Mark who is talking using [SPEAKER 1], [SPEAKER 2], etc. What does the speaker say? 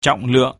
[SPEAKER 1] trọng lượng